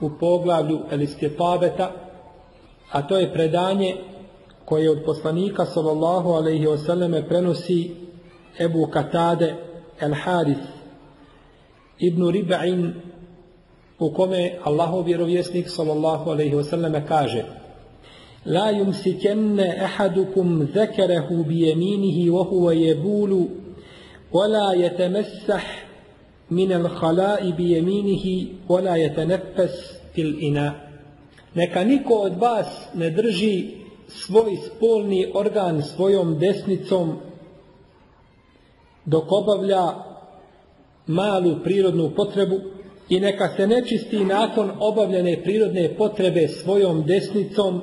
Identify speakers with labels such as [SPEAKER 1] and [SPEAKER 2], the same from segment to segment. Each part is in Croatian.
[SPEAKER 1] u poglavlju El Istitabeta, a to je predanje koje od poslanika sallallahu alaihi wasallame prenosi Ebu Katade El Harith ibn Rib'in u kome Allahov vjerovjesnik sallallahu alaihi wasallame kaže La yumsikenne ahadukum zekerahu bijeminihi wa huwa jebulu ولا يتمسح min al hala'i bi yaminihi wa la yatanaffas fil ina. Neka niko od vas ne drži svoj spolni organ svojom desnicom dok obavlja malu prirodnu potrebu i neka se nečisti nakon obavljene prirodne potrebe svojom desnicom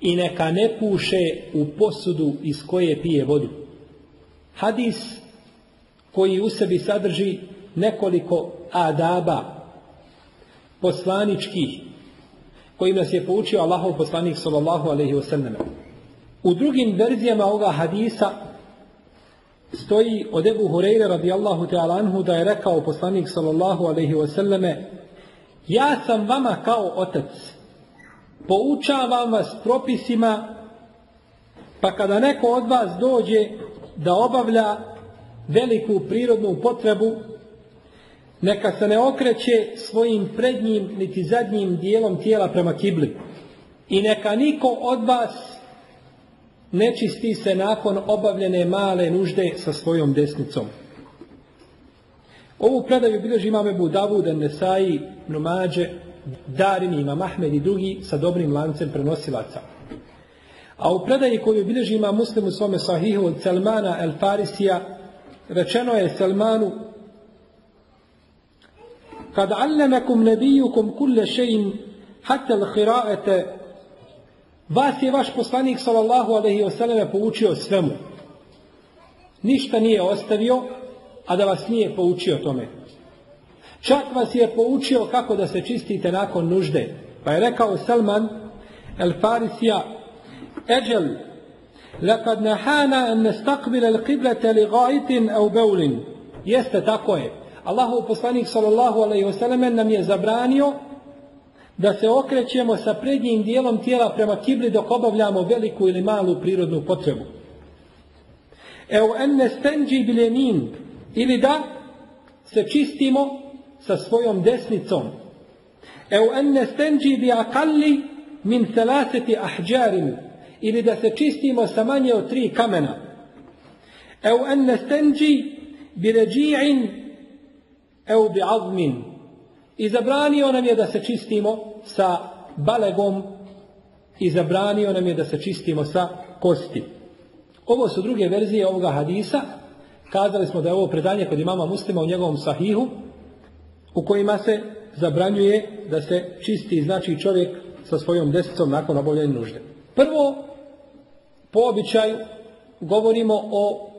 [SPEAKER 1] i neka ne puše u posudu iz koje pije vodu. Hadis koji u sebi sadrži nekoliko adaba poslaničkih kojim nas je poučio Allahov poslanik sallallahu alaihi wasallam. U drugim verzijama ovoga hadisa stoji od Ebu Hureyre radijallahu ta'ala anhu da je rekao poslanik sallallahu alaihi wasallam ja sam vama kao otac poučavam vas propisima pa kada neko od vas dođe da obavlja veliku prirodnu potrebu, neka se ne okreće svojim prednjim niti zadnjim dijelom tijela prema kibli. I neka niko od vas ne čisti se nakon obavljene male nužde sa svojom desnicom. Ovu predaju bilježi imam Ebu Davud, Nesai, Numađe, Darini, Imam Ahmed i drugi sa dobrim lancem prenosilaca. A u predaji koju bilježi ima muslim u svome sahihu od Salmana el Farisija, rečeno je Salmanu kad allamakum nebijukum kulle šeim hatel hira'ete vas je vaš poslanik sallallahu alaihi wasallam poučio svemu. Ništa nije ostavio a da vas nije poučio tome. Čak vas je poučio kako da se čistite nakon nužde. Pa je rekao Salman el Farisija eđel lakad nahana en nestakbile l'kiblete li gajitin au beulin. Jeste tako je. Allahov poslanik sallallahu alejhi ve sellem nam je zabranio da se okrećemo sa prednjim dijelom tijela prema kibli dok obavljamo veliku ili malu prirodnu potrebu. Evo en nestenđi bilemin ili da se čistimo sa svojom desnicom. Evo en nestenđi bi akalli min selaseti ahđarin ili da se čistimo sa manje od tri kamena. Evo en nestenđi bi ređi'in evo bi azmin. I zabranio nam je da se čistimo sa balegom i zabranio nam je da se čistimo sa kosti. Ovo su druge verzije ovoga hadisa. Kazali smo da je ovo predanje kod imama muslima u njegovom sahihu u kojima se zabranjuje da se čisti znači čovjek sa svojom desnicom nakon obavljanja nužde. Prvo, po običaju, govorimo o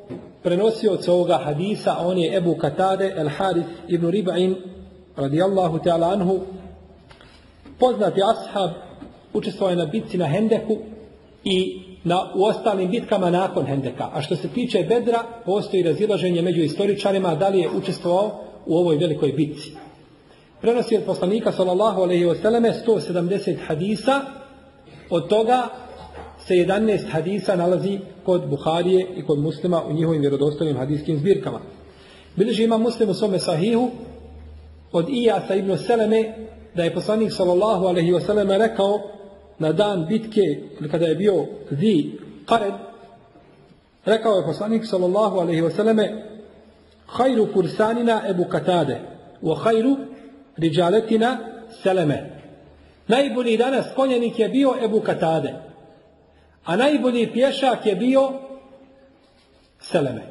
[SPEAKER 1] prenosiocu ovoga hadisa, on je Ebu Katade, El Harith ibn Riba'in, radijallahu ta'ala anhu, poznati ashab, učestvovao na bitci na Hendeku i na, u ostalim bitkama nakon Hendeka. A što se tiče Bedra, postoji razilaženje među istoričarima da li je učestvovao u ovoj velikoj bitci. Prenosi od poslanika sallallahu alejhi ve selleme 170 hadisa, od toga se 11 hadisa nalazi kod Buharije i kod Muslima u njihovim vjerodostojnim hadijskim zbirkama. Bilježi ima Muslim u svome sahihu od Iyasa ibn Seleme da je poslanik sallallahu alejhi ve selleme rekao na dan bitke kada je bio zi Qared rekao je poslanik sallallahu alejhi ve selleme khayru fursanina Ebu Katade wa khayru riđaletina Seleme. Najbolji danas konjenik je bio Ebu Katade, a najbolji pješak je bio Seleme.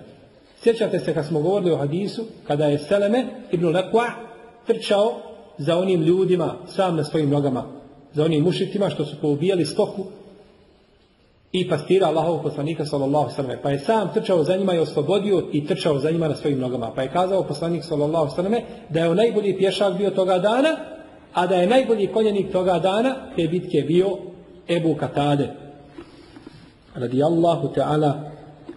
[SPEAKER 1] Sjećate se kad smo govorili o hadisu, kada je Seleme ibn Lekwa trčao za onim ljudima sam na svojim nogama, za onim mušitima što su poubijali stoku i pastira Allahovog poslanika sallallahu sallam. Pa je sam trčao za njima i oslobodio i trčao za njima na svojim nogama. Pa je kazao poslanik sallallahu sallam da je najbolji pješak bio toga dana, a da je najbolji konjenik toga dana te bitke bio Ebu Katade. Radi Allahu ta'ala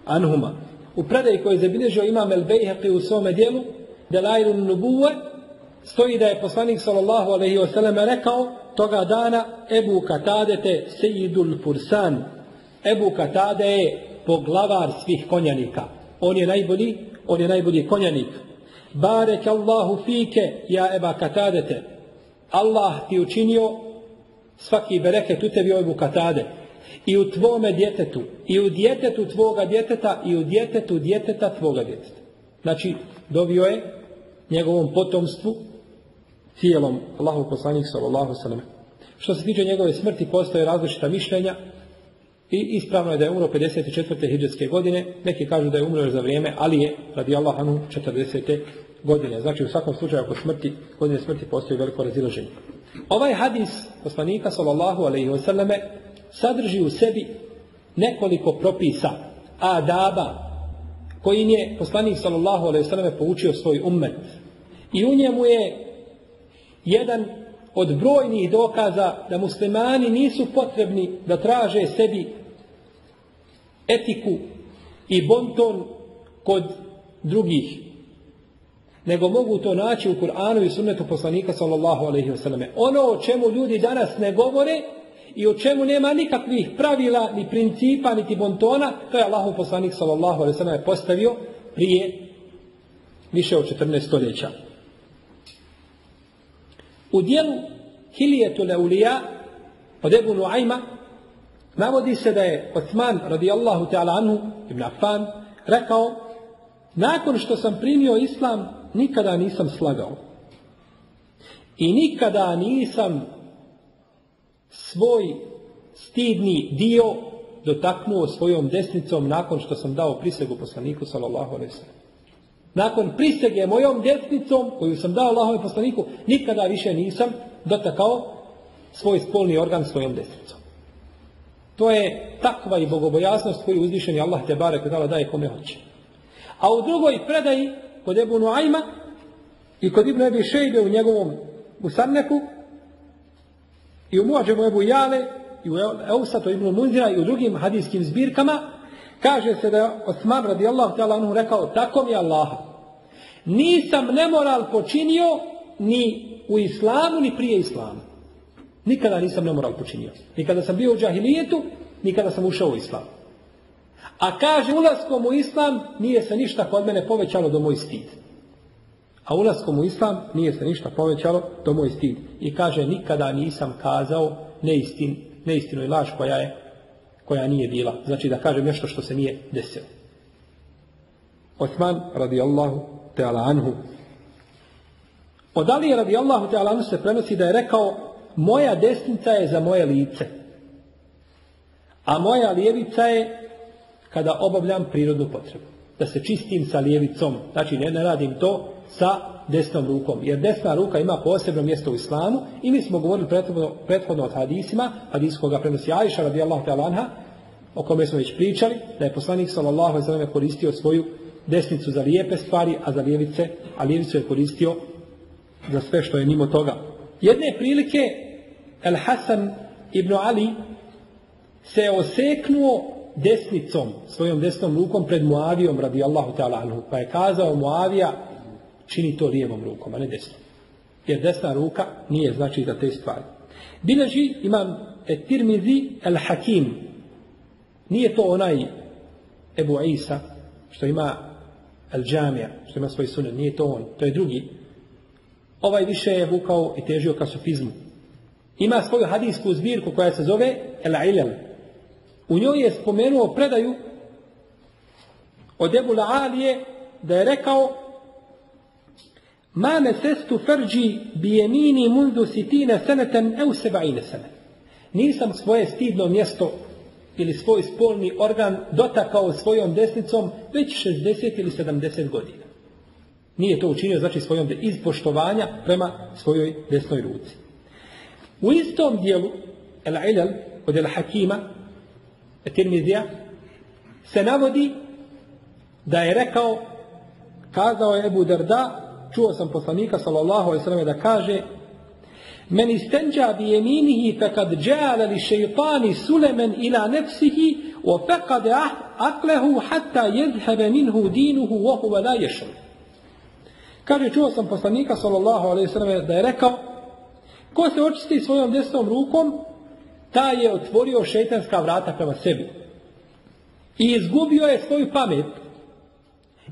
[SPEAKER 1] anhuma. U predaji koji je zabilježio imam El Bejheqi u svome dijelu, Delailun Nubuwe, stoji da je poslanik sallallahu alaihi wa sallam rekao toga dana Ebu Katade te Sejidul Fursan, Ebu Katade je poglavar svih konjanika. On je najbolji, on je najbolji konjanik. Barek Allahu fike, ja Eba Katadete. Allah ti učinio svaki bereket u tebi o Ebu Katade. I u tvome djetetu, i u djetetu tvoga djeteta, i u djetetu djeteta tvoga djeteta. Znači, dovio je njegovom potomstvu cijelom Allahu poslanik sallallahu sallam. Što se tiče njegove smrti, postoje različita mišljenja, I ispravno je da je umro 54. hijđarske godine, neki kažu da je umro za vrijeme, ali je, radi Allah, 40. godine. Znači, u svakom slučaju, ako smrti, godine smrti postoji veliko razilaženje. Ovaj hadis poslanika, sallallahu alaihi wasallame, sadrži u sebi nekoliko propisa, adaba, kojim je poslanik, sallallahu alaihi wasallame, poučio svoj ummet. I u njemu je jedan od brojnih dokaza da muslimani nisu potrebni da traže sebi etiku i bonton kod drugih nego mogu to naći u Kur'anu i sunnetu poslanika sallallahu alaihi wasallam. Ono o čemu ljudi danas ne govore i o čemu nema nikakvih pravila, ni principa, niti bontona, to je Allahu poslanik sallallahu alaihi wasallam postavio prije više od 14 stoljeća. U dijelu Hilijetu Leulija od Ebu Nuajma navodi se da je Osman radijallahu ta'ala anhu ibn Affan rekao nakon što sam primio islam nikada nisam slagao i nikada nisam svoj stidni dio dotaknuo svojom desnicom nakon što sam dao prisegu poslaniku sallallahu sallam. Nakon prisege mojom desnicom koju sam dao Allahove poslaniku nikada više nisam dotakao svoj spolni organ svojom desnicom. To je takva i bogobojasnost koju uzvišeni Allah te bare kada daje kome hoće. A u drugoj predaji kod Ebu Nuajma i kod Ibn Ebi Šejbe u njegovom Usanneku i u Muađemu Ebu Jale i u Eusatu Ibn Munzira i u drugim hadijskim zbirkama kaže se da je Osman radijallahu ta'ala anhu rekao tako mi Allaha nisam nemoral počinio ni u islamu ni prije islama. Nikada nisam nemoral počinio. Nikada sam bio u džahilijetu, nikada sam ušao u islam. A kaže, ulaskom u islam nije se ništa kod mene povećalo do moj stid. A ulaskom u islam nije se ništa povećalo do moj stid. I kaže, nikada nisam kazao neistin, neistinu i laž koja je koja nije bila. Znači da kažem nešto što se nije desilo. Osman radijallahu ta'ala anhu Od Ali radijallahu ta'ala se prenosi da je rekao moja desnica je za moje lice. A moja lijevica je kada obavljam prirodnu potrebu. Da se čistim sa lijevicom. Znači ne radim to sa desnom rukom. Jer desna ruka ima posebno mjesto u islamu i mi smo govorili prethodno, prethodno od hadisima, hadis koga prenosi Ajša radijallahu ta'ala anha, o kome smo već pričali, da je poslanik sallallahu alaihi koristio svoju desnicu za lijepe stvari, a za lijevice, a lijevicu je koristio za sve što je mimo toga. Jedne prilike El Hasan ibn Ali se oseknuo desnicom, svojom desnom rukom pred Muavijom radi Allahu ta'ala anhu. Pa je kazao Muavija, čini to lijevom rukom, a ne desnom. Jer desna ruka nije znači za te stvari. Bileži imam Tirmizi el Hakim. Nije to onaj Ebu Isa, što ima El Džamija, što ima svoj sunet. Nije to on, to je drugi. Ovaj više je vukao i težio ka sufizmu. Ima svoju hadijsku zbirku koja se zove El Ilal. U njoj je spomenuo predaju od Ebu Alije da je rekao Ma mesestu farđi bijemini mundu sitine seneten eu sebaine. Nisam svoje stidno mjesto ili svoj spolni organ dotakao svojom desnicom već 60 ili 70 godina. Nije to učinio znači svojom iz poštovanja prema svojoj desnoj ruci. U istom dijelu El Ilal od El Hakima Tirmizija se navodi da je rekao kazao je Ebu Darda čuo sam poslanika sallallahu alejhi ve da kaže Men istenđa bi jeminihi fekad džala li šeitani sulemen ila nefsihi o fekad aklehu hatta jedhebe minhu dinuhu vohu la ješel. Kaže, čuo sam poslanika sallallahu alejhi ve selleme da je rekao ko se očisti svojom desnom rukom taj je otvorio šeitanska vrata prema sebi. I izgubio je svoju pamet.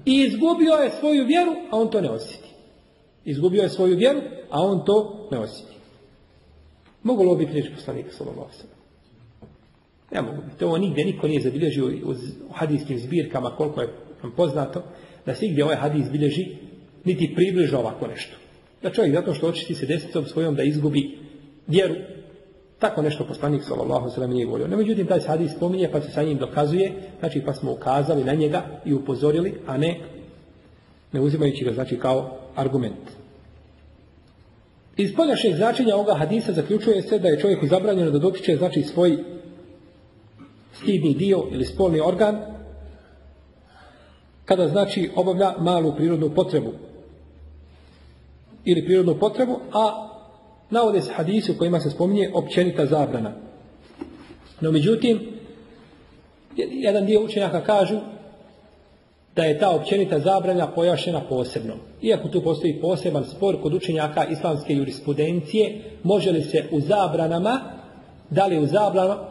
[SPEAKER 1] I izgubio je svoju vjeru, a on to ne osjeti. Izgubio je svoju vjeru, a on to ne osjeti. Mogu li ovo biti riječ poslanika Ne mogu biti. Ovo nigdje niko nije zabilježio u hadijskim zbirkama koliko je vam poznato da se gdje ovaj hadis bilježi niti približa ovako nešto. Da čovjek zato što očisti se desnicom svojom da izgubi vjeru, tako nešto poslanik sallallahu sallam nije govorio. No, međutim, taj hadis spominje pa se sa njim dokazuje, znači pa smo ukazali na njega i upozorili, a ne ne uzimajući ga znači kao argument. Iz poljašnjeg značenja ovoga hadisa zaključuje se da je čovjeku zabranjeno da dotiče znači svoj stidni dio ili spolni organ kada znači obavlja malu prirodnu potrebu ili prirodnu potrebu, a navode se hadisi u kojima se spominje općenita zabrana. No međutim, jedan dio učenjaka kažu da je ta općenita zabrana pojašena posebno. Iako tu postoji poseban spor kod učenjaka islamske jurisprudencije, može li se u zabranama, da li u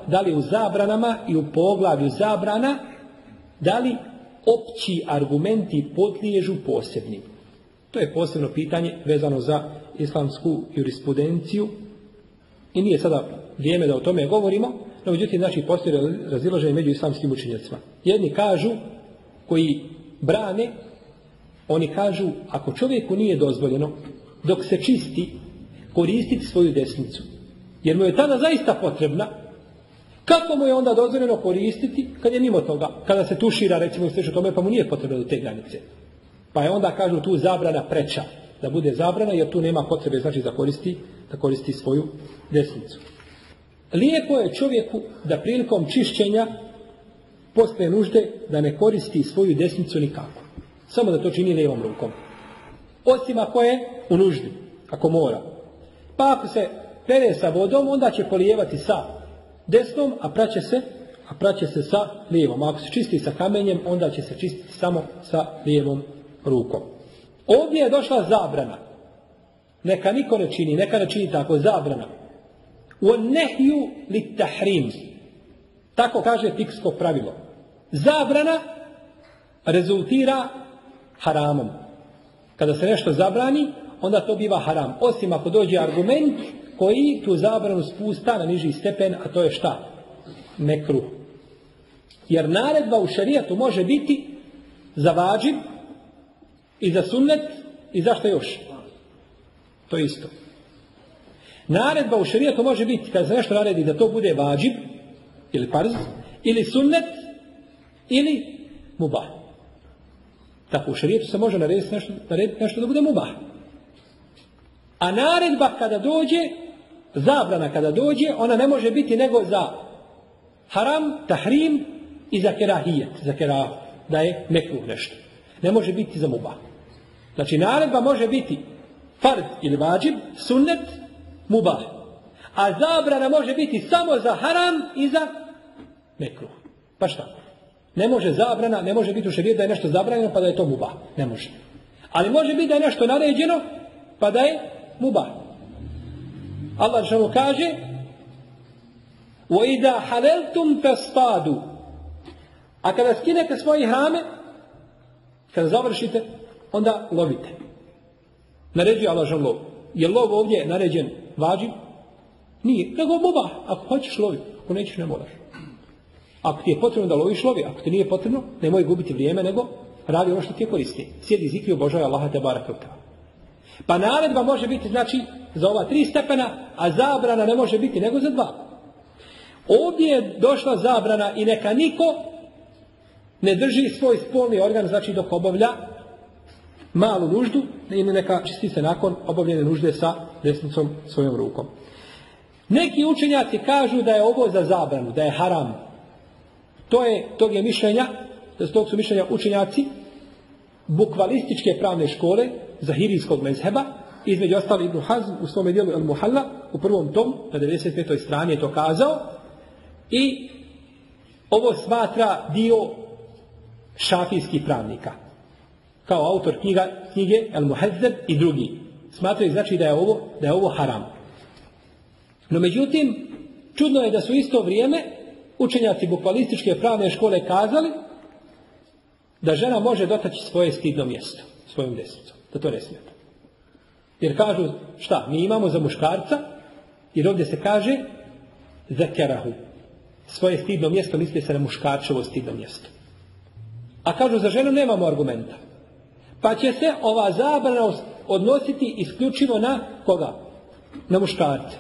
[SPEAKER 1] da li u zabranama i u poglavlju zabrana, da li opći argumenti podliježu posebnim. To je posebno pitanje vezano za islamsku jurisprudenciju i nije sada vrijeme da o tome govorimo, no međutim znači postoji razilaženje među islamskim učenjacima. Jedni kažu koji brane, oni kažu, ako čovjeku nije dozvoljeno, dok se čisti, koristiti svoju desnicu, jer mu je tada zaista potrebna, kako mu je onda dozvoljeno koristiti kad je mimo toga, kada se tušira, recimo i slično tome, pa mu nije potrebno do te granice. Pa je onda, kažu, tu zabrana preča, da bude zabrana, jer tu nema potrebe, znači, da koristi, da koristi svoju desnicu. Lijepo je čovjeku da prilikom čišćenja posle nužde da ne koristi svoju desnicu nikako. Samo da to čini lijevom rukom. Osim ako je u nuždi, ako mora. Pa ako se pere sa vodom, onda će polijevati sa desnom, a praće se, a praće se sa lijevom. A ako se čisti sa kamenjem, onda će se čistiti samo sa lijevom rukom. Ovdje je došla zabrana. Neka niko ne čini, neka ne čini tako, zabrana. U nehju li tahrim. Tako kaže fiksko pravilo. Zabrana rezultira haramom. Kada se nešto zabrani, onda to biva haram. Osim ako dođe argument koji tu zabranu spusta na niži stepen, a to je šta? Mekruh. Jer naredba u šarijatu može biti za vađib i za sunnet i zašto još? To isto. Naredba u šarijatu može biti, kada se nešto naredi da to bude vađib, ili parz, ili sunnet, ili mubah. Tako u šarijetu se može narediti nešto, narediti nešto da bude mubah. A naredba kada dođe, zabrana kada dođe, ona ne može biti nego za haram, tahrim i za kerahijet, za kerah, da je mekruh nešto. Ne može biti za mubah. Znači naredba može biti fard ili vađib, sunnet, mubah. A zabrana može biti samo za haram i za mekruh. Pa šta? Ne može zabrana, ne može biti u šerijetu da je nešto zabranjeno pa da je to mubah. Ne može. Ali može biti da je nešto naređeno pa da je mubah. Allah što kaže وَإِذَا حَلَلْتُمْ فَاسْتَادُوا A kada skinete svoje hrame, kada završite, onda lovite. Naređuje Allah žal lov. Je lov ovdje naređen vađi? Nije. Nego mubah. Ako hoćeš lovi. Ako nećeš ne moraš. Ako ti je potrebno da loviš lovi. Ako ti nije potrebno, nemoj gubiti vrijeme, nego radi ono što ti je koristi. Sjedi zikri obožava Allaha te. Pa naredba može biti, znači, za ova tri stepena, a zabrana ne može biti nego za dva. Ovdje je došla zabrana i neka niko ne drži svoj spolni organ, znači dok obavlja malu nuždu, ili neka čisti se nakon obavljene nužde sa desnicom svojom rukom. Neki učenjaci kažu da je ovo za zabranu, da je haram. To je, tog je mišljenja, da tog su mišljenja učenjaci bukvalističke pravne škole zahirijskog mezheba, između ostali Ibn Hazm u svome dijelu El Muhalla, u prvom tom, na 95. strani je to kazao, i ovo smatra dio šafijskih pravnika. Kao autor knjiga, knjige El Muhazzeb i drugi. Smatraju znači da je ovo, da je ovo haram. No međutim, čudno je da su isto vrijeme učenjaci bukvalističke pravne škole kazali da žena može dotaći svoje stidno mjesto, svojom desnicom. Da to ne smeta. Jer kažu, šta, mi imamo za muškarca, jer ovdje se kaže zekerahu. Svoje stidno mjesto misli se na muškarčevo stidno mjesto. A kažu, za ženu nemamo argumenta. Pa će se ova zabrana odnositi isključivo na koga? Na muškarce.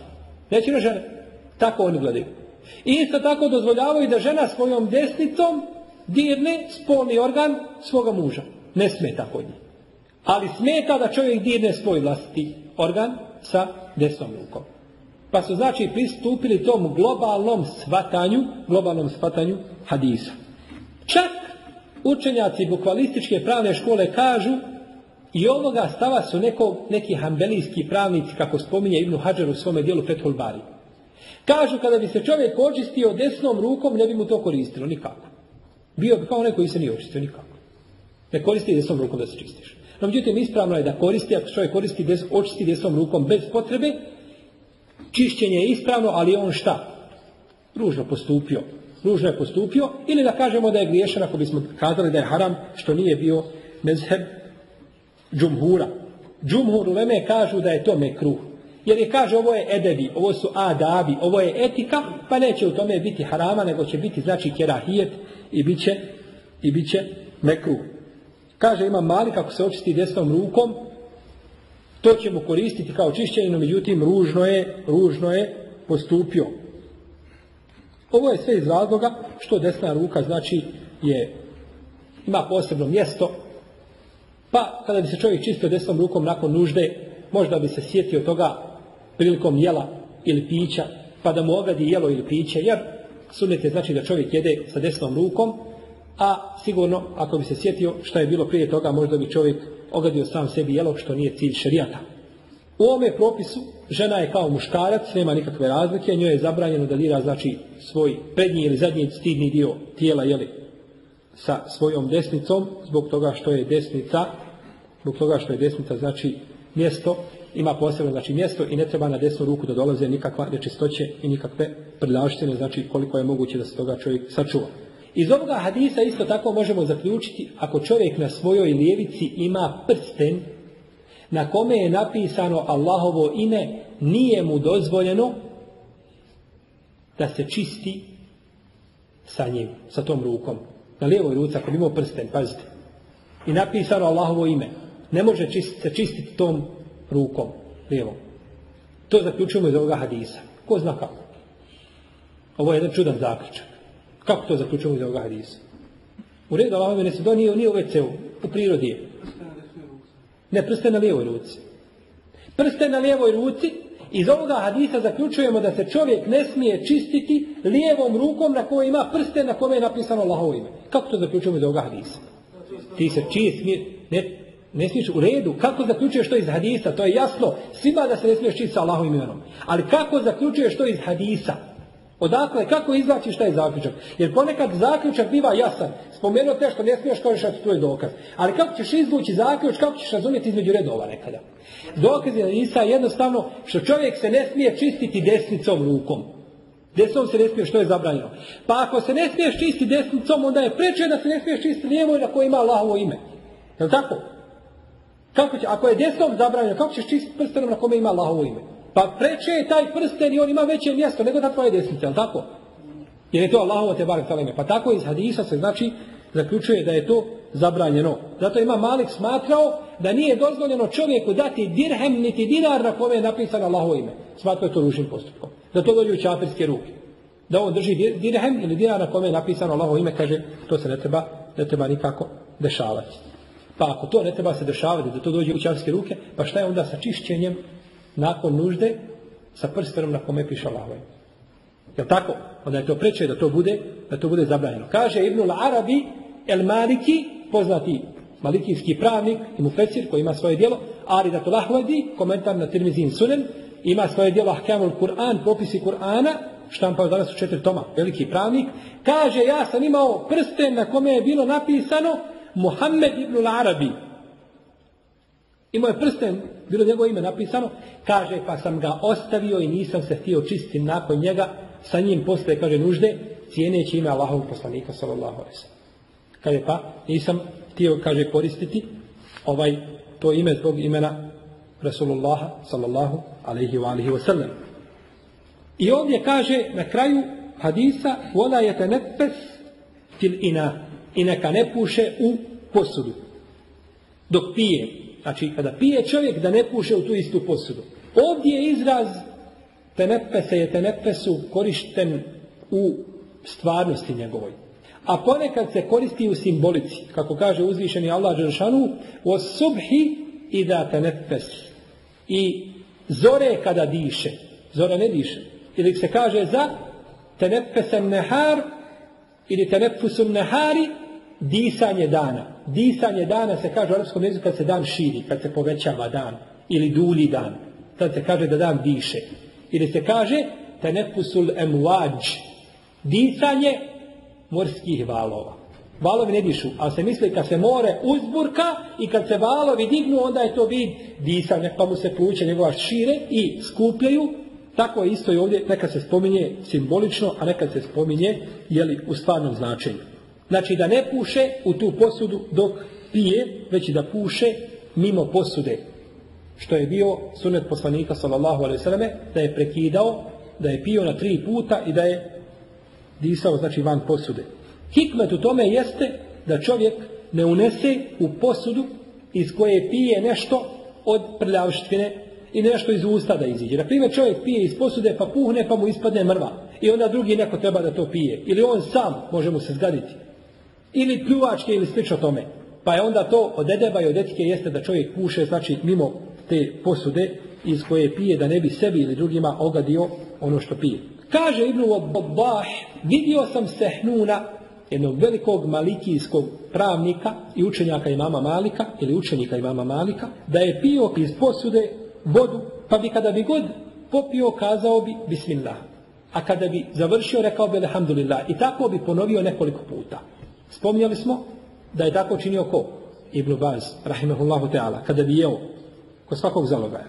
[SPEAKER 1] Neće na žene. Tako oni gledaju. I isto tako dozvoljavaju da žena svojom desnicom dirne spolni organ svoga muža. Ne smeta kod njih. Ali smeta da čovjek dirne svoj vlastiti organ sa desnom rukom. Pa su znači pristupili tom globalnom svatanju, globalnom svatanju hadisa. Čak učenjaci bukvalističke pravne škole kažu i ovoga stava su neko, neki hambelijski pravnici, kako spominje Ibnu Hadžar u svome dijelu Fethul Bari. Kažu kada bi se čovjek očistio desnom rukom, ne bi mu to koristilo nikako. Bio bi kao neko koji se nije očistio nikako. Ne koristi desnom rukom da se čistiš. No, međutim, ispravno je da koristi, ako čovjek koristi des, očisti desnom rukom bez potrebe, čišćenje je ispravno, ali on šta? Ružno postupio. Ružno je postupio, ili da kažemo da je griješan, ako bismo kazali da je haram, što nije bio mezheb džumhura. Džumhur u Leme kažu da je to mekruh. Jer je kaže ovo je edebi, ovo su adabi, ovo je etika, pa neće u tome biti harama, nego će biti znači kerahijet i bit će, i bit će mekruh. Kaže ima mali kako se očisti desnom rukom, to će mu koristiti kao čišćenje, međutim ružno je, ružno je postupio. Ovo je sve iz razloga što desna ruka znači je ima posebno mjesto pa kada bi se čovjek čistio desnom rukom nakon nužde možda bi se sjetio toga prilikom jela ili pića pa da mu ogadi jelo ili piće jer sunete znači da čovjek jede sa desnom rukom a sigurno ako bi se sjetio šta je bilo prije toga možda bi čovjek ogadio sam sebi jelo što nije cilj šerijata. U ovome propisu žena je kao muškarac, nema nikakve razlike, njoj je zabranjeno da dira znači svoj prednji ili zadnji stidni dio tijela jeli, sa svojom desnicom, zbog toga što je desnica, zbog toga što je desnica znači mjesto, ima posebno znači mjesto i ne treba na desnu ruku da dolaze nikakva nečistoće i nikakve prljavštine, znači koliko je moguće da se toga čovjek sačuva. Iz ovoga hadisa isto tako možemo zaključiti, ako čovjek na svojoj lijevici ima prsten, na kome je napisano Allahovo ime, nije mu dozvoljeno da se čisti sa njim, sa tom rukom. Na lijevoj ruci, ako bi imao prsten, pazite. I napisano Allahovo ime. Ne može se čistiti tom rukom, lijevom. To zaključujemo iz ovoga hadisa. Ko zna kako? Ovo je jedan čudan zaključak. Kako to zaključujemo iz ovoga hadisa? U redu Allahove ne se donio, nije u WC-u, u prirodi je. Ne, prste na lijevoj ruci. Prste na lijevoj ruci, iz ovoga hadisa zaključujemo da se čovjek ne smije čistiti lijevom rukom na kojoj ima prste na kome je napisano Allahovo ime. Kako to zaključujemo iz ovoga hadisa? Ti se smije, ne, ne smiješ u redu. Kako zaključuješ to iz hadisa? To je jasno. Svima da se ne smiješ čistiti sa Allahovim imenom. Ali kako zaključuješ to iz hadisa? Odakle, kako izvlačiš taj zaključak? Jer ponekad zaključak biva jasan. Spomenuo te što ne smiješ da to je dokaz. Ali kako ćeš izvući zaključak, kako ćeš razumjeti između redova nekada? Dokaz je Isa jednostavno što čovjek se ne smije čistiti desnicom rukom. Desnom se ne smije što je zabranjeno. Pa ako se ne smiješ čistiti desnicom, onda je preče da se ne smiješ čistiti lijevo na koje ima Allahovo ime. Je li tako? Kako će, ako je desnom zabranjeno, kako ćeš čistiti prstenom na kome ima Allahovo ime? Pa preče je taj prsten i on ima veće mjesto nego ta tvoje desnice, je tako? Jer je to Allahovo te barek taleme. Pa tako iz hadisa se znači zaključuje da je to zabranjeno. Zato ima Malik smatrao da nije dozvoljeno čovjeku dati dirhem niti dinar na kome je napisano Allahovo ime. Smatrao je to ružnim postupkom. Da to dođe u čapirske ruke. Da on drži dirhem ili dinar na kome je napisano Allahovo ime, kaže, to se ne treba, ne treba nikako dešavati. Pa ako to ne treba se dešavati, da to dođe u čapirske ruke, pa šta je onda sa čišćenjem nakon nužde sa prstenom na kome piše Allahovo ime? Jel tako? Onda je to preče da to bude, da to bude zabranjeno. Kaže Ibnul Arabi El Maliki, poznati malikijski pravnik i mufecir koji ima svoje djelo, Ari Datul Ahmadi, komentar na Tirmizin Sunen, ima svoje djelo Ahkamul Kur'an, popisi Kur'ana, štampao danas u četiri toma, veliki pravnik, kaže ja sam imao prsten na kome je bilo napisano Muhammed ibn Arabi. Imao je prsten, bilo njegovo ime napisano, kaže pa sam ga ostavio i nisam se htio čistiti nakon njega, sa njim postoje, kaže, nužde, cijeneći ime Allahovog poslanika, sallallahu alaihi Kaže, pa, nisam htio, kaže, koristiti ovaj, to ime zbog imena Rasulullaha, sallallahu alaihi wa alihi wasallam. I ovdje kaže, na kraju hadisa, vola je til ina, i neka ne puše u posudu. Dok pije, znači, kada pije čovjek, da ne puše u tu istu posudu. Ovdje je izraz tenepese je tenepesu korišten u stvarnosti njegovoj. A ponekad se koristi u simbolici, kako kaže uzvišeni Allah Đeršanu, o subhi i da tenepes. I zore kada diše. Zora ne diše. Ili se kaže za tenepesem nehar ili tenepusum nehari disanje dana. Disanje dana se kaže u arapskom jeziku kad se dan širi, kad se povećava dan ili dulji dan. Tad se kaže da dan diše. Ili se kaže tenefusul emuađ, disanje morskih valova. Valovi ne dišu, ali se misli kad se more uzburka i kad se valovi dignu, onda je to vid disanja, pa mu se pluće njegova šire i skupljaju. Tako je isto i ovdje, nekad se spominje simbolično, a nekad se spominje jeli, u stvarnom značenju. Znači da ne puše u tu posudu dok pije, već da puše mimo posude što je bio sunet poslanika sallallahu alejhi ve da je prekidao, da je pio na tri puta i da je disao znači van posude. Hikmet u tome jeste da čovjek ne unese u posudu iz koje pije nešto od prljavštine i nešto iz usta da iziđe. Na primjer čovjek pije iz posude pa puhne pa mu ispadne mrva i onda drugi neko treba da to pije. Ili on sam može mu se zgaditi. Ili pljuvačke ili slično tome. Pa je onda to od edeba i od etike jeste da čovjek puše, znači mimo te posude iz koje pije da ne bi sebi ili drugima ogadio ono što pije. Kaže Ibnu Obbah, vidio sam Sehnuna, jednog velikog malikijskog pravnika i učenjaka imama Malika, ili učenika imama Malika, da je pio iz posude vodu, pa bi kada bi god popio, kazao bi Bismillah. A kada bi završio, rekao bi Alhamdulillah. I tako bi ponovio nekoliko puta. Spominjali smo da je tako činio ko? Ibn Baz, rahimahullahu ta'ala, kada bi jeo kod svakog zalogaja.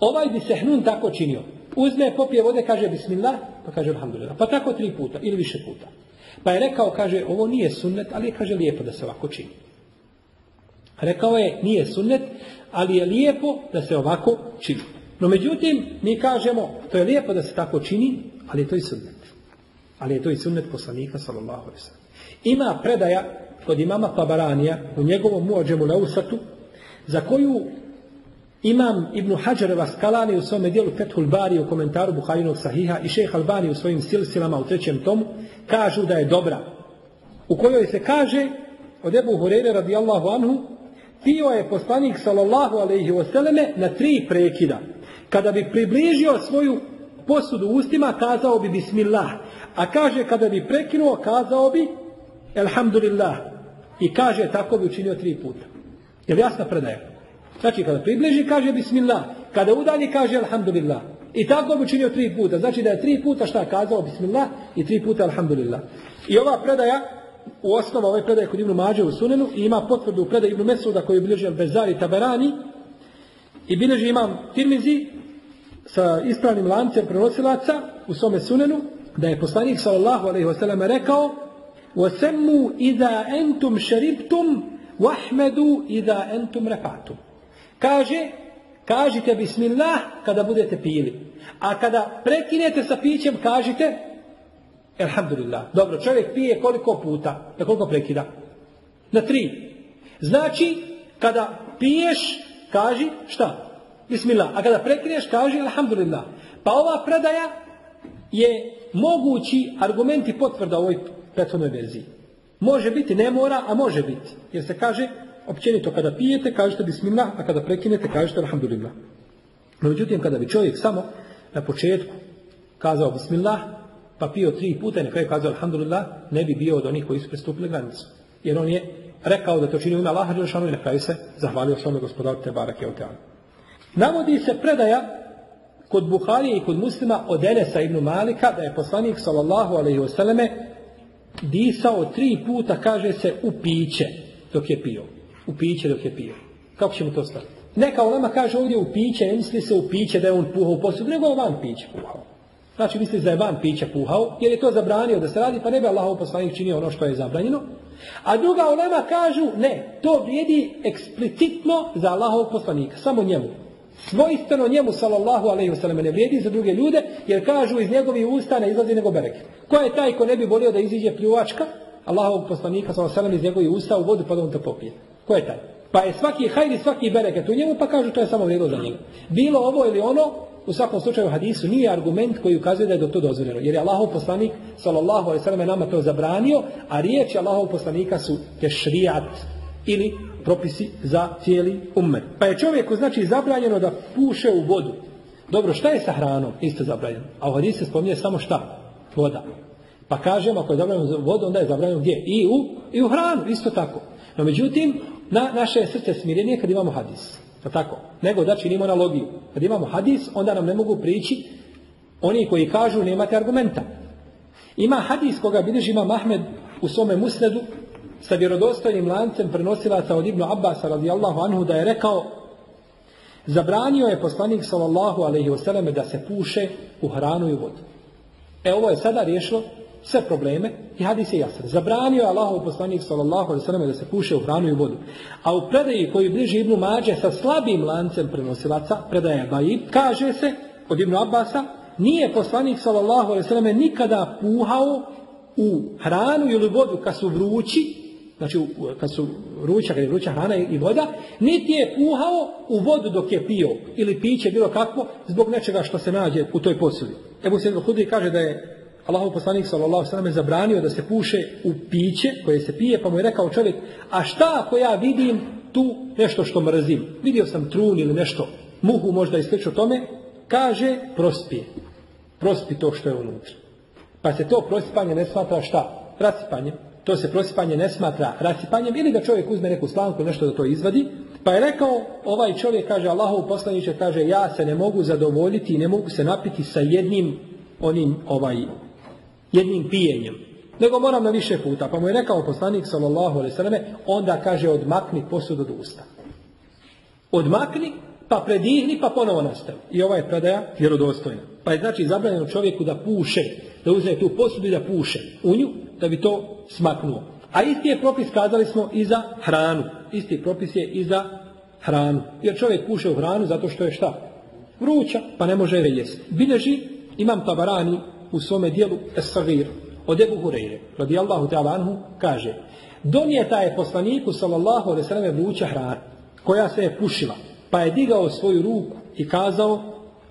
[SPEAKER 1] Ovaj bi se hnun tako činio. Uzme, popije vode, kaže bismillah, pa kaže alhamdulillah. Pa tako tri puta ili više puta. Pa je rekao, kaže, ovo nije sunnet, ali je, kaže, lijepo da se ovako čini. Rekao je, nije sunnet, ali je lijepo da se ovako čini. No međutim, mi kažemo, to je lijepo da se tako čini, ali je to i sunnet. Ali je to i sunnet poslanika, sallallahu Ima predaja kod imama Tabaranija u njegovom muađemu na usatu, za koju Imam Ibn Hajar Vaskalani u svome dijelu Fethul Bari u komentaru Buharinog sahiha i šejh Albani u svojim silsilama u trećem tomu kažu da je dobra. U kojoj se kaže od Ebu Hureyre radijallahu anhu pio je poslanik sallallahu alaihi wasallame na tri prekida. Kada bi približio svoju posudu ustima kazao bi bismillah. A kaže kada bi prekinuo kazao bi elhamdulillah. I kaže tako bi učinio tri puta. Je li jasna predaja? Znači kada približi kaže bismillah, kada udalji kaže alhamdulillah. I tako bi činio tri puta. Znači da je tri puta šta kazao bismillah i tri puta alhamdulillah. I ova predaja, u osnovu ovaj predaj kod Ibnu Mađe u Sunenu i ima potvrdu u predaj Ibnu Mesuda koji bilježi Al-Bezari i Taberani i bilježi imam Tirmizi sa ispravnim lancem prenosilaca u svome Sunenu da je poslanik sallallahu alejhi ve rekao: "Wasammu إِذَا antum sharibtum wahmadu إِذَا antum rafatum." Kaže, kažite bismillah kada budete pili. A kada prekinete sa pićem, kažite Alhamdulillah. Dobro, čovjek pije koliko puta? Na koliko prekida? Na tri. Znači, kada piješ, kaži šta? Bismillah. A kada prekineš, kaži Alhamdulillah. Pa ova predaja je mogući argument i potvrda ovoj prethodnoj verziji. Može biti, ne mora, a može biti. Jer se kaže, općenito kada pijete, kažete bismillah, a kada prekinete, kažete alhamdulillah. No, međutim, kada bi čovjek samo na početku kazao bismillah, pa pio tri puta i na kraju kazao alhamdulillah, ne bi bio od onih koji su prestupili granicu. Jer on je rekao da to čini u ime Allaha i na se zahvalio svome gospodaru te barake Navodi se predaja kod Buharije i kod muslima od Enesa ibn Malika da je poslanik sallallahu alaihi wasallame disao tri puta, kaže se, u piće dok je pio. U piće dok je pio. Kako ćemo to staviti? Neka ulema kaže ovdje u piće, ne misli se u piće da je on puhao u posudu, nego je van piće puhao. Znači misli da je van pića puhao, jer je to zabranio da se radi, pa ne bi Allahov poslanik činio ono što je zabranjeno. A druga ulema kažu, ne, to vrijedi eksplicitno za Allahovog poslanika, samo njemu. Svojstveno njemu, sallallahu alaihi wasallam, ne vrijedi za druge ljude, jer kažu iz njegovih usta ne izlazi nego bereke. Ko je taj ko ne bi volio da iziđe pljuvačka Allahovog poslanika, sallallahu alaihi iz njegovih usta u vodu pa da on to popije? Ko je taj? Pa je svaki hajdi, svaki bereket u njemu, pa kažu to je samo vrijedilo za njega. Bilo ovo ili ono, u svakom slučaju hadisu nije argument koji ukazuje da je do to dozvoljeno. Jer je Allahov poslanik, sallallahu alaihi sallam, nama to zabranio, a riječi Allahov poslanika su tešrijat ili propisi za cijeli ummet. Pa je čovjeku znači zabranjeno da puše u vodu. Dobro, šta je sa hranom? Isto zabranjeno. A u hadisu se spominje samo šta? Voda. Pa kažemo, ako je zabranjeno za vodu, onda je zabranjeno gdje? I u, i u hranu, isto tako. No međutim, na, naše srce smirenije kad imamo hadis. Pa tako. Nego da činimo analogiju. Kad imamo hadis, onda nam ne mogu prići oni koji kažu nemate argumenta. Ima hadis koga bilježi ima Mahmed u svome musnedu sa vjerodostojnim lancem prenosilaca od Ibnu Abbasa radijallahu anhu da je rekao zabranio je poslanik sallallahu alaihi wasallam da se puše u hranu i vodu. E ovo je sada riješilo sve probleme i hadis je jasan. Zabranio je Allahov poslanik sallallahu alaihi wasallam da se puše u hranu i vodu. A u predaji koji bliži Ibnu Mađe sa slabim lancem prenosilaca, predaje Bajib, kaže se od Ibnu Abbasa, nije poslanik sallallahu alaihi wasallam nikada puhao u hranu ili vodu kad su vrući, znači kad su ruča, kad je vruća hrana i voda, niti je puhao u vodu dok je pio ili piće bilo kakvo zbog nečega što se nađe u toj posudi. Ebu se Hudri kaže da je Allahov poslanik sallallahu alejhi zabranio da se puše u piće koje se pije, pa mu je rekao čovjek: "A šta ako ja vidim tu nešto što mrzim? Vidio sam trun ili nešto, muhu možda i slično tome." Kaže: "Prospije. Prospi to što je unutra." Pa se to prosipanje ne smatra šta? Rasipanje. To se prosipanje ne smatra rasipanjem ili da čovjek uzme neku slanku nešto da to izvadi. Pa je rekao, ovaj čovjek kaže Allahov poslaniče, kaže ja se ne mogu zadovoljiti i ne mogu se napiti sa jednim onim ovaj jednim pijenjem. Nego moram na više puta. Pa mu je rekao poslanik sallallahu alejhi onda kaže odmakni posud od usta. Odmakni, pa predihni, pa ponovo nastavi. I ova je predaja vjerodostojna. Pa je znači zabranjeno čovjeku da puše, da uzme tu posudu i da puše u nju, da bi to smaknuo. A isti je propis, kazali smo, i za hranu. Isti propis je i za hranu. Jer čovjek puše u hranu zato što je šta? Vruća, pa ne može je jesti. Bilježi, imam tabarani u svome dijelu Es-Sagir od Ebu Hureyre, radijallahu ta'ala anhu, kaže Donijeta je poslaniku sallallahu alaihi sallam vruća hrana, koja se je pušila, pa je digao svoju ruku i kazao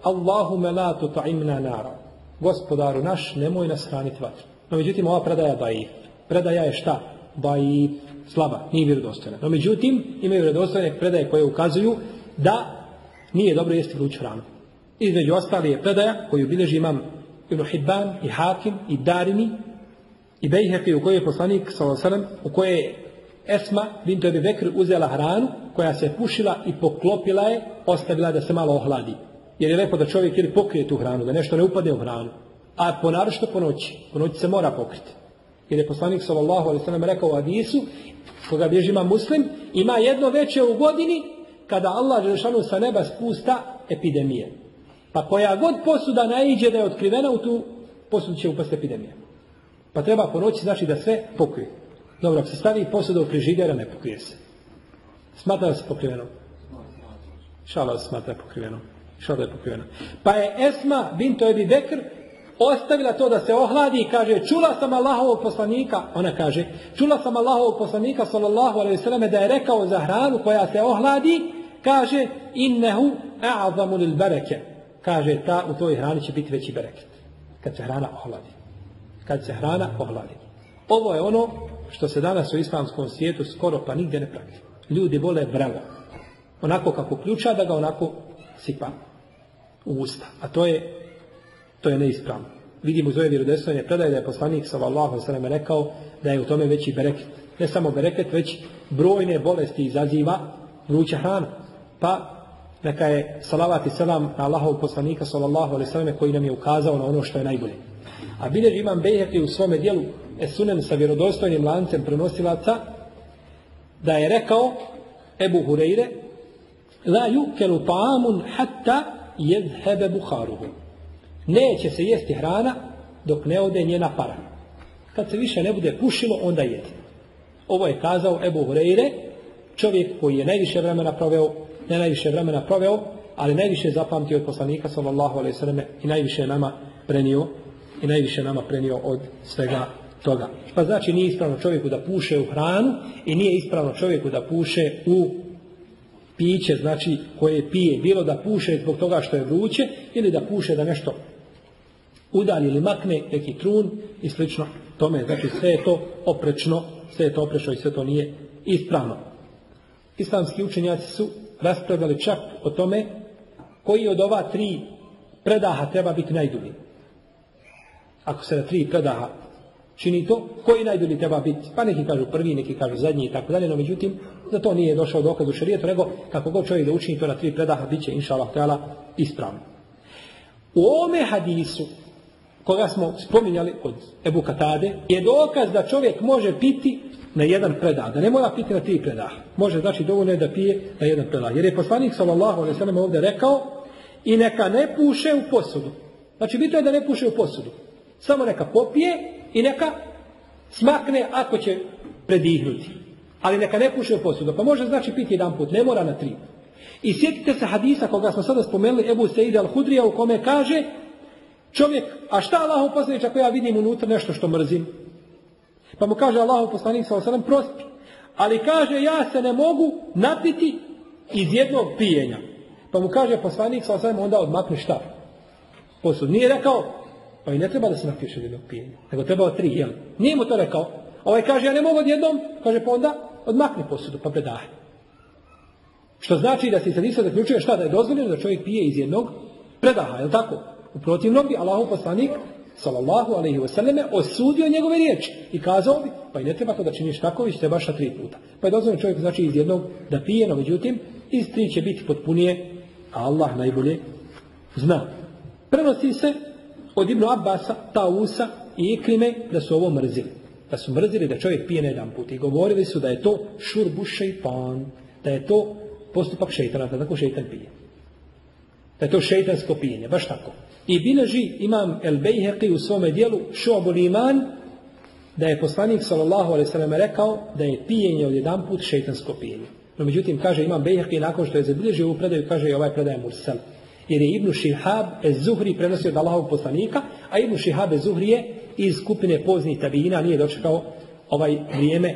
[SPEAKER 1] Allahume la tuta'imna nara. Gospodaru naš, nemoj nas hraniti vatru. No međutim, ova predaja baji. Predaja je šta? Baji slaba, nije vjerodostojna. No međutim, imaju vjerodostojne predaje koje ukazuju da nije dobro jesti vruću hranu. Između ostali je predaja koju bilježi imam Ibn Hibban i Hakim i Darimi i Bejheqi u kojoj je poslanik sallam, u kojoj je Esma bint Ebi Bekr uzela hranu koja se pušila i poklopila je, ostavila da se malo ohladi. Jer je lepo da čovjek ili pokrije tu hranu, da nešto ne upadne u hranu. A ponarošto po noći. Po noći se mora pokriti. Jer je poslanik sallallahu alejhi ve rekao u hadisu koga bježi muslim, ima jedno veće u godini kada Allah Žešanu sa neba spusta epidemije. Pa koja god posuda naiđe da je otkrivena u tu posudu će upasti epidemija. Pa treba po noći znači da sve pokrije. Dobro, ako se stavi posuda u ne pokrije se. Smatra se pokriveno? Šala se smatra pokriveno. Šala je pokriveno. Pa je Esma binto Ebi Bekr ostavila to da se ohladi i kaže čula sam Allahovog poslanika, ona kaže čula sam Allahovog poslanika sallallahu alejhi ve selleme da je rekao za hranu koja se ohladi, kaže innehu a'zamu lil bareke. Kaže ta u toj hrani će biti veći bereket. Kad se hrana ohladi. Kad se hrana ohladi. Ovo je ono što se danas u islamskom svijetu skoro pa nigdje ne pravi. Ljudi vole bravo. Onako kako ključa da ga onako sipa u usta. A to je to je neispravno. Vidimo iz ove vjerodostojne predaje da je poslanik sallallahu alejhi rekao da je u tome veći bereket. Ne samo bereket, već brojne bolesti izaziva vruća hrana. Pa neka je salavat i selam na Allahovog poslanika sallallahu alejhi koji nam je ukazao na ono što je najbolje. A bilježi imam Bejheki u svome dijelu Esunen sa vjerodostojnim lancem prenosilaca da je rekao Ebu Hureyre La yukelu ta'amun hatta jedhebe buharuhu. Neće se jesti hrana dok ne ode njena para. Kad se više ne bude pušilo, onda jedi. Ovo je kazao Ebu Hureyre, čovjek koji je najviše vremena proveo, ne najviše vremena proveo, ali najviše zapamtio od poslanika sallallahu alejhi ve i najviše nama prenio i najviše nama prenio od svega toga. Pa znači nije ispravno čovjeku da puše u hranu i nije ispravno čovjeku da puše u piće, znači koje pije, bilo da puše zbog toga što je vruće ili da puše da nešto udalji ili makne neki trun i slično tome. Znači sve je to oprečno, sve je to oprečno i sve to nije ispravno. Islamski učenjaci su raspravljali čak o tome koji od ova tri predaha treba biti najdulji. Ako se na tri predaha čini to, koji najdulji treba biti? Pa neki kažu prvi, neki kažu zadnji i tako dalje, no međutim, za to nije došao dokaz u šarijetu, nego kako god čovjek da učini to na tri predaha, bit će, inša Allah, ispravno. U ovome hadisu koga smo spominjali od Ebu Katade, je dokaz da čovjek može piti na jedan predah, da ne mora piti na tri predaha. Može znači dovoljno je da pije na jedan predah. Jer je poslanik sallallahu alejhi ve ovdje rekao i neka ne puše u posudu. Znači bitno je da ne puše u posudu. Samo neka popije i neka smakne ako će predihnuti. Ali neka ne puše u posudu. Pa može znači piti jedan put, ne mora na tri. I sjetite se hadisa koga smo sada spomenuli Ebu Seide al-Hudrija u kome kaže Čovjek, a šta Allahu poslanič ako ja vidim unutra nešto što mrzim? Pa mu kaže Allahu poslanik sa osanem, prosti. Ali kaže, ja se ne mogu napiti iz jednog pijenja. Pa mu kaže poslanik sa osanem, onda odmakne šta? Posud. Nije rekao, pa i ne treba da se napiješ od jednog pijenja. Nego treba od tri, jel? Nije mu to rekao. Ovaj kaže, ja ne mogu odjednom, kaže, pa onda odmakne posudu, pa predaje. Što znači da se sad isto zaključuje šta da je dozvoljeno da čovjek pije iz jednog predaha, je tako? U protivnom bi Allahu poslanik sallallahu alejhi ve selleme osudio njegove riječi i kazao bi pa i ne treba to da činiš tako, već trebaš tri puta. Pa je dozvoljeno čovjek znači iz jednog da pije, no međutim iz tri će biti potpunije, a Allah najbolje zna. Prenosi se od Ibnu Abbasa, Tausa i Ikrime da su ovo mrzili. Da su mrzili da čovjek pije jedan put. I govorili su da je to šurbu šeitan. Da je to postupak šeitana, da tako šeitan pije. Da je to šeitansko pijenje, baš tako. I bileži imam El Bejheqi u svome dijelu Šu'bul Iman da je poslanik sallallahu alejhi ve rekao da je pijenje od jedan put šejtansko pijenje. No međutim kaže imam Bejheqi nakon što je zabilježio ovu predaju kaže i ovaj predaj mursal. Jer je Ibn Šihab ez-Zuhri prenosio od Allahovog poslanika, a Ibn Šihab ez-Zuhri je iz skupine poznih tabina, nije dočekao ovaj vrijeme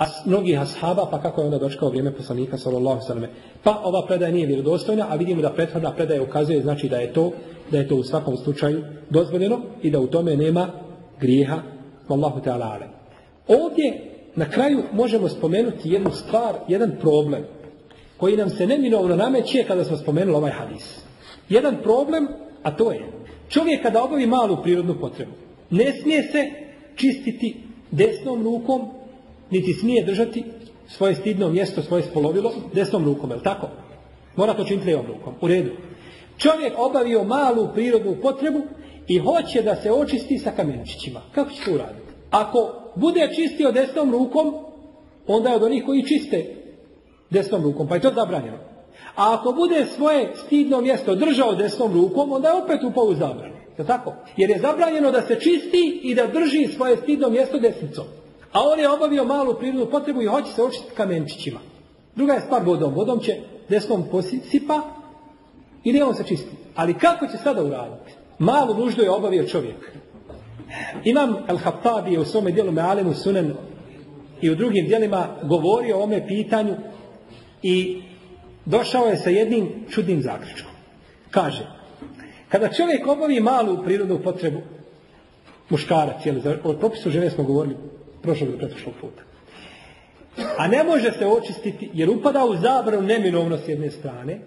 [SPEAKER 1] as, mnogih ashaba, pa kako je onda dočekao vrijeme poslanika sallallahu alejhi Pa ova predaja nije vjerodostojna, a vidimo da prethodna predaja ukazuje znači da je to da je to u svakom slučaju dozvoljeno i da u tome nema grijeha Wallahu ta'ala alem. Ovdje na kraju možemo spomenuti jednu stvar, jedan problem koji nam se neminovno nameće kada smo spomenuli ovaj hadis. Jedan problem, a to je čovjek kada obavi malu prirodnu potrebu, ne smije se čistiti desnom rukom, niti smije držati svoje stidno mjesto, svoje spolovilo desnom rukom, je li tako? Mora to činiti lijevom rukom, u redu. Čovjek obavio malu prirodnu potrebu i hoće da se očisti sa kamenčićima. Kako će to uraditi? Ako bude čistio desnom rukom, onda je od onih koji čiste desnom rukom, pa je to zabranjeno. A ako bude svoje stidno mjesto držao desnom rukom, onda je opet upao u zabranu. Je tako? Jer je zabranjeno da se čisti i da drži svoje stidno mjesto desnicom. A on je obavio malu prirodnu potrebu i hoće se očistiti kamenčićima. Druga je stvar vodom. Vodom će desnom posipa i on se čisti. Ali kako će sada uraditi? Malu nuždu je obavio čovjek. Imam Al-Hattabi u svome dijelu Me'alemu Sunan i u drugim dijelima govorio o ome pitanju i došao je sa jednim čudnim zaključkom. Kaže, kada čovjek obavi malu prirodnu potrebu, muškarac, jel, o propisu žene smo govorili prošlog i pretprošlog puta. A ne može se očistiti jer upada u zabranu neminovno s jedne strane,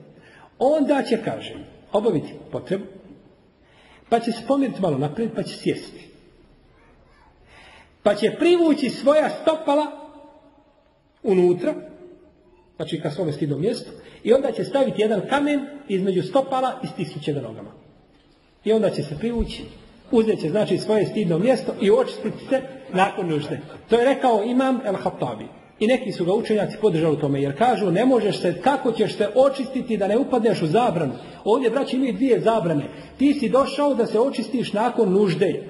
[SPEAKER 1] onda će, kaže, obaviti potrebu, pa će se pomiriti malo naprijed, pa će sjesti. Pa će privući svoja stopala unutra, znači ka svome stidnom mjestu, i onda će staviti jedan kamen između stopala i stisnuće ga nogama. I onda će se privući, uzet će znači svoje stidno mjesto i očistiti se nakon nužde. To je rekao imam El Hatabi. I neki su ga učenjaci podržali u tome, jer kažu ne možeš se, kako ćeš se očistiti da ne upadneš u zabranu. Ovdje, braći, imaju dvije zabrane. Ti si došao da se očistiš nakon nužde.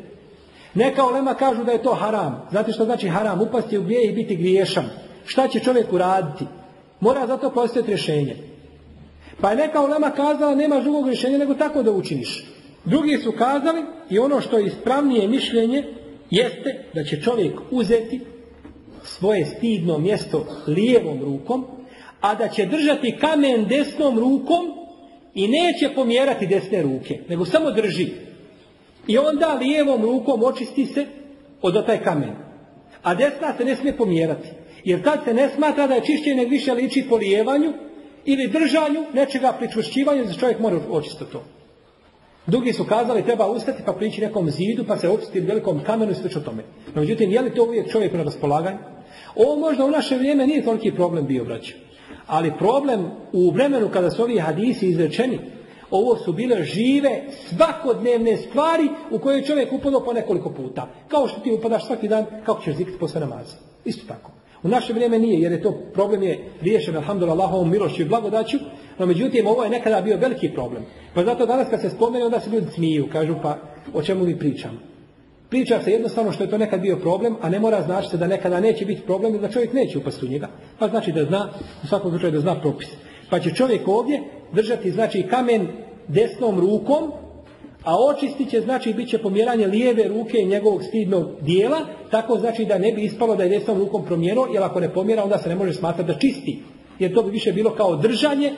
[SPEAKER 1] Neka olema kažu da je to haram. Znate što znači haram? Upasti u grije i biti griješan. Šta će čovjek uraditi? Mora zato postojati rješenje. Pa je neka olema kazala nema drugog rješenja nego tako da učiniš. Drugi su kazali i ono što je ispravnije mišljenje jeste da će čovjek uzeti svoje stidno mjesto lijevom rukom, a da će držati kamen desnom rukom i neće pomjerati desne ruke, nego samo drži. I onda lijevom rukom očisti se od taj kamen. A desna se ne smije pomjerati. Jer tad se ne smatra da je čišćenje više liči po lijevanju ili držanju nečega pričvršćivanju, za čovjek mora očistiti to. Drugi su kazali treba ustati pa prići nekom zidu pa se očistiti velikom kamenu i slično tome. No, međutim, je li to uvijek čovjek na raspolaganju? Ovo možda u naše vrijeme nije toliki problem bio, braćo. Ali problem u vremenu kada su ovi hadisi izrečeni, ovo su bile žive, svakodnevne stvari u koje je čovjek upadao po nekoliko puta. Kao što ti upadaš svaki dan, kako ćeš zikriti posle namaza. Isto tako. U naše vrijeme nije, jer je to problem je riješen, alhamdulillah, Allahovom milošću i blagodaću, no međutim, ovo je nekada bio veliki problem. Pa zato danas kad se spomene, onda se ljudi smiju, kažu, pa o čemu mi pričamo. Priča se jednostavno što je to nekad bio problem, a ne mora znači se da nekada neće biti problem i da čovjek neće upasti u njega. Pa znači da zna, u svakom slučaju da zna propis. Pa će čovjek ovdje držati znači kamen desnom rukom, a očistit će znači bit će pomjeranje lijeve ruke njegovog stidnog dijela, tako znači da ne bi ispalo da je desnom rukom promjerao, jer ako ne pomjera onda se ne može smatrati da čisti. Jer to bi više bilo kao držanje,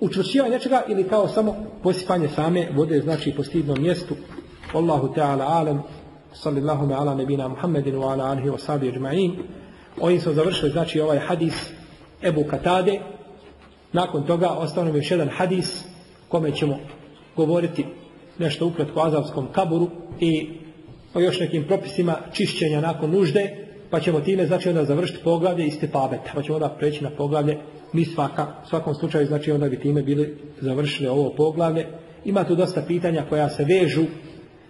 [SPEAKER 1] učvršćivanje nečega ili kao samo posipanje same vode, znači po stidnom mjestu. Allahu Teala alem, sallallahu me ala nebina Muhammedin wa ala alihi wa sabi ajma'in. Ovim smo završili znači ovaj hadis Ebu Katade. Nakon toga ostao nam još jedan hadis kome ćemo govoriti nešto ukratko o azavskom kaburu i o još nekim propisima čišćenja nakon nužde, pa ćemo time znači onda završiti poglavlje i stepabeta, pa ćemo onda preći na poglavlje mi svaka, svakom slučaju znači onda bi time bili završili ovo poglavlje. Ima tu dosta pitanja koja se vežu,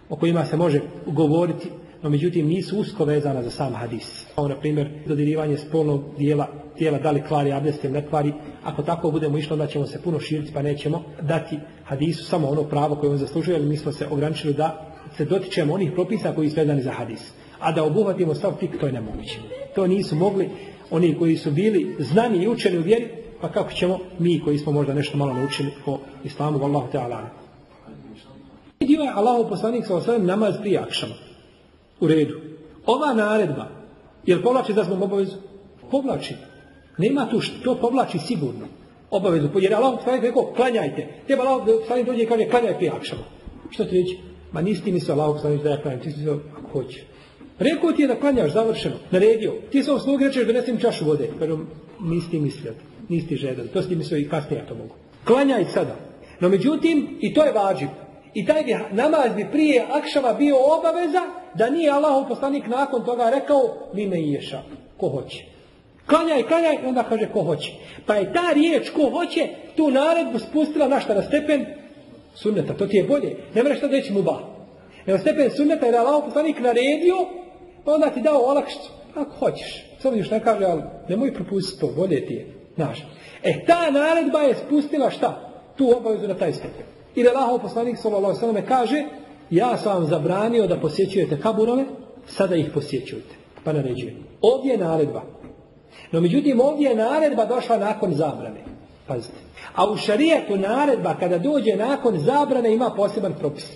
[SPEAKER 1] o kojima se može govoriti, no međutim nisu usko vezana za sam hadis. Kao na primjer dodirivanje spolnog dijela, tijela da li kvari abdest ili ne kvari. Ako tako budemo išli onda ćemo se puno širiti pa nećemo dati hadisu samo ono pravo koje on zaslužuje, ali mi smo se ograničili da se dotičemo onih propisa koji su vezani za hadis. A da obuhvatimo stav fik, to je nemoguće. To nisu mogli oni koji su bili znani i učeni u vjeri, pa kako ćemo mi koji smo možda nešto malo naučili o islamu, vallahu ta'ala. Dio je Allahu poslanik sa osvijem namaz prije akšama. U redu. Ova naredba, jel povlači da smo obavezu? Povlači. Nema tu što, to povlači sigurno. Obavezu. Jer Allah poslanik rekao, klanjajte. Treba Allah poslanik dođe i kaže, klanjaj prije akšama. Što ti reći? Ma nisi ti mislio Allah poslanik da ja klanjam, ti si mislio ako hoće. Rekao ti je da klanjaš, završeno, naredio. Ti sam slugi rečeš, donesem čašu vode. Pero nisi ti mislio, nisi ti žedali. To si ti mislio i kasnije ja to mogu. Klanjaj sada. No međutim, i to je vađib. I taj bi namaz bi prije akšava bio obaveza da nije Allahov poslanik nakon toga rekao mi me ješa, ko hoće. Klanjaj, klanjaj, onda kaže ko hoće. Pa je ta riječ ko hoće tu naredbu spustila na šta na stepen sunneta, to ti je bolje. Ne moraš to reći muba. Nego stepen sunneta je Allah poslanik naredio, pa onda ti dao olakšicu. Ako hoćeš. Samo vidiš ne kaže, ali nemoj propustiti to, bolje ti je. Znaš. E, ta naredba je spustila šta? Tu obavezu na taj stepen. I da Allah poslanik sallallahu kaže, ja sam vam zabranio da posjećujete kaburove, sada ih posjećujete. Pa naređuje. Ovdje je naredba. No međutim, ovdje je naredba došla nakon zabrane. Pazite. A u šarijetu naredba kada dođe nakon zabrane ima poseban propis.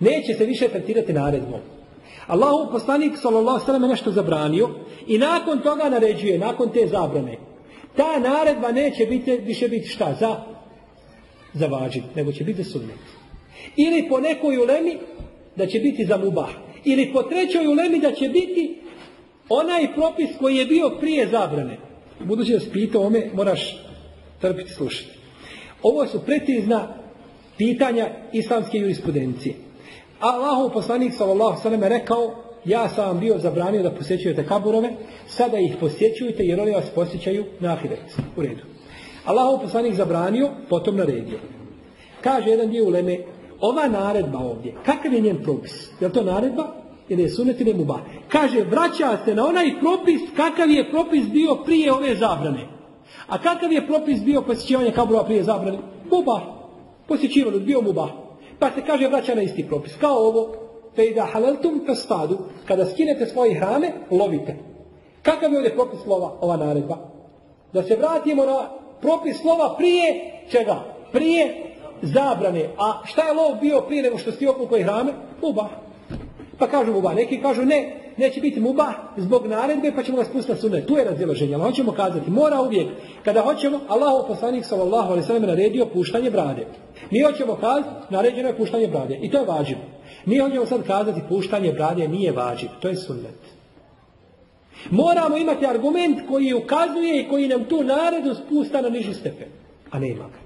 [SPEAKER 1] Neće se više tretirati naredbom. Allahu poslanik sallallahu alejhi nešto zabranio i nakon toga naređuje, nakon te zabrane. Ta naredba neće biti više biti šta za za nego će biti sunnet. Ili po nekoj ulemi da će biti za mubah. Ili po trećoj ulemi da će biti onaj propis koji je bio prije zabrane. Budući da si ome, moraš trpiti slušati. Ovo su precizna pitanja islamske jurisprudencije. Allahov poslanik sallallahu sallam rekao ja sam vam bio zabranio da posjećujete kaburove, sada ih posjećujete jer oni vas posjećaju na ahiret. U redu. Allahov poslanik zabranio, potom naredio. Kaže jedan dio uleme, ova naredba ovdje, kakav je njen propis? Je to naredba ili je sunet ili muba? Kaže, vraća se na onaj propis kakav je propis bio prije ove zabrane. A kakav je propis bio posjećivanje kaburova prije zabrane? Muba. Posjećivanje, bio muba. Pa se kaže vraća na isti propis. Kao ovo, fe da haleltum stadu, kada skinete svoje hrame, lovite. Kakav je ovdje propis slova, ova naredba? Da se vratimo na propis slova prije čega? Prije zabrane. A šta je lov bio prije nego što si koje hrame? Muba. Pa kažu muba. Neki kažu ne, neće biti muba zbog naredbe pa ćemo ga spustiti sunet. Tu je razilaženje. Ali hoćemo kazati, mora uvijek. Kada hoćemo, Allahu poslanik sallallahu alaihi sallam naredio puštanje brade. Mi hoćemo kazati, naređeno je puštanje brade. I to je vađiv. Mi hoćemo sad kazati, puštanje brade nije vađiv. To je sunnet. Moramo imati argument koji ukazuje i koji nam tu naredu spusta na niži stepen. A nema ga.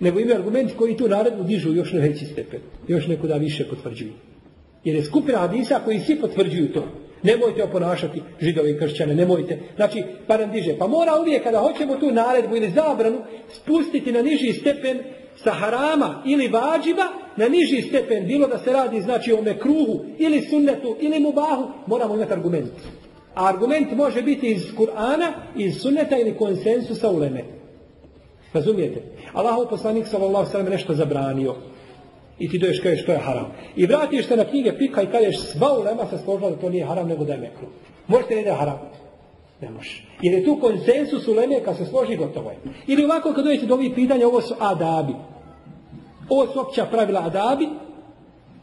[SPEAKER 1] Nego imaju argumenti koji tu naredbu dižu još na veći stepen. Još nekuda više potvrđuju. Jer je skupina hadisa koji svi potvrđuju to. Nemojte oponašati židove i kršćane, nemojte. Znači, pa nam diže. Pa mora uvijek kada hoćemo tu naredbu ili zabranu spustiti na niži stepen sa harama ili vađiba na niži stepen, bilo da se radi znači o mekruhu ili sunnetu ili mubahu, moramo imati argument. A argument može biti iz Kur'ana, iz sunneta ili konsensusa uleme. Razumijete? Allahov poslanik sallallahu sallam nešto zabranio. I ti doješ kažeš što je haram. I vratiš se na knjige pika i kažeš sva ulema se složila da to nije haram nego da je mekru. Možete li da je haram? Ne može. Jer je tu konsensus uleme kad se složi gotovo je. Ili ovako kad dojete do ovih pitanja ovo su adabi. Ovo su opća pravila adabi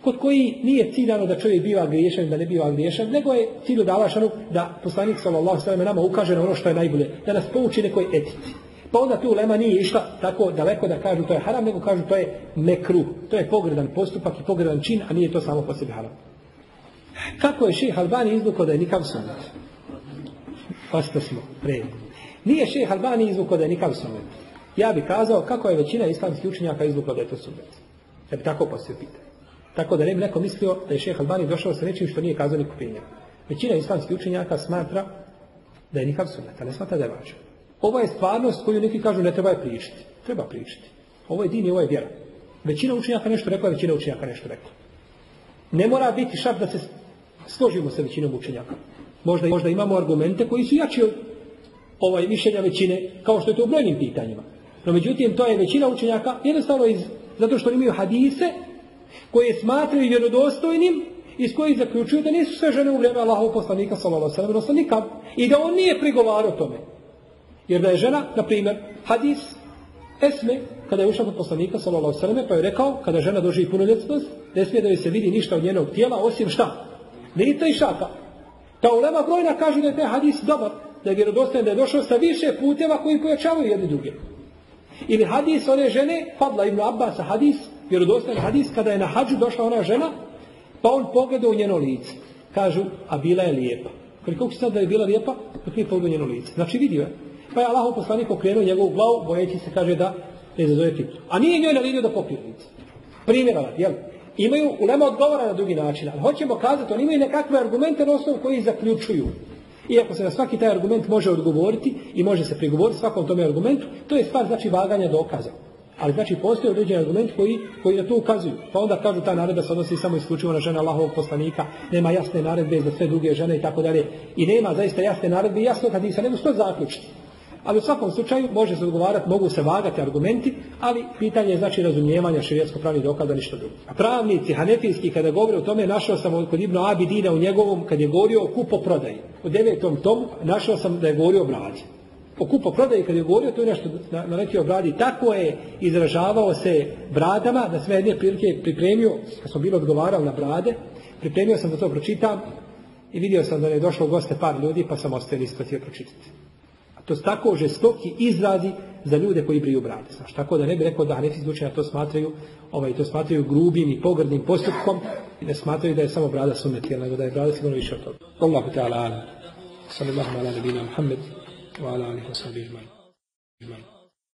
[SPEAKER 1] kod koji nije ciljano da čovjek biva griješan da ne biva griješan, nego je cilj dalašanu da poslanik sallallahu sallam nama ukaže na ono što je najbolje, da nas pouči nekoj etici. Pa onda tu lema nije išla tako daleko da kažu to je haram, nego kažu to je mekru. To je pogredan postupak i pogredan čin, a nije to samo po sebi haram. Kako je ših Albani izvukao da je nikav sunnet? Pasta smo, red. Nije ših Albani izvukao da je nikav sunnet. Ja bih kazao kako je većina islamskih učenjaka izvukla da je to sunnet. Ja bi tako poslije pita. Tako da ne bi neko mislio da je šeh Albani došao sa nečim što nije kazao ni kupinja. Većina islamskih učenjaka smatra da je nikav sunnet, a ne smatra da je važan. Ovo je stvarnost koju neki kažu ne treba je pričati. Treba pričati. Ovo je din i ovo je vjera. Većina učenjaka nešto rekla, većina učenjaka nešto rekla. Ne mora biti šart da se složimo sa većinom učenjaka. Možda, možda imamo argumente koji su jači od ovaj mišljenja većine, kao što je to u brojnim pitanjima. No međutim, to je većina učenjaka jednostavno iz, zato što imaju hadise koje smatraju vjerodostojnim iz kojih zaključuju da nisu sve žene u vrijeme Allahov poslanika sallallahu alejhi i da on nije prigovarao tome. Jer da je žena, na primjer, hadis Esme, kada je ušla kod poslanika, sallallahu pa je rekao, kada žena doživi punoljetnost, ne smije da joj se vidi ništa od njenog tijela, osim šta? Lica i šaka. Ta ulema brojna kaže da je taj hadis dobar, da je vjerodostojan, da je došao sa više puteva koji pojačavaju jedni druge. Ili hadis one žene, Fadla ibn Abbas, hadis, vjerodostojan hadis, kada je na hađu došla ona žena, pa on pogledao u njeno lice. Kažu, a bila je lijepa. Koliko se sad da je bila lijepa, dok nije pogledao u njeno lice. Znači vidio je. Pa je Allahov poslanik okrenuo njegovu glavu, bojeći se, kaže da ne izazove A nije njoj naredio da pokrije lice. Primjera, jel? Imaju, ulema odgovara na drugi način, ali hoćemo kazati, oni imaju nekakve argumente na osnovu koji zaključuju. Iako se na svaki taj argument može odgovoriti i može se prigovoriti svakom tome argumentu, to je stvar znači vaganja dokaza. Ali znači postoje određeni argument koji, koji na to ukazuju. Pa onda kažu ta naredba se odnosi samo isključivo na žene Allahovog poslanika, nema jasne naredbe za sve druge žene i tako dalje. I nema zaista jasne naredbe jasno kad se nego što zaključiti. Ali u svakom slučaju može se odgovarati, mogu se vagati argumenti, ali pitanje je znači razumijevanja širijetsko pravnih dokaza ništa drugo. A pravnici hanefijski kada govore o tome, našao sam kod Ibnu Abidina u njegovom, kad je govorio o kupoprodaji. U devetom tomu našao sam da je govorio o bradi. O kupoprodaji kad je govorio, to je nešto naletio o bradi. Tako je izražavao se bradama, da sve jedne prilike pripremio, kad smo bili odgovarali na brade, pripremio sam da to pročitam i vidio sam da je došlo u goste par ljudi, pa sam ostavio isto htio pročitati. To su tako žestoki izrazi za ljude koji briju brade. Znaš, tako da ne bi rekao da Hanefi zvučenja to smatraju, ovaj, to smatraju grubim i pogrdnim postupkom, ne smatraju da je samo brada sunnet, nego da je brada sigurno više od toga. Allahu ala. Sallallahu ala nabina Muhammed wa ala alihi wa sallam.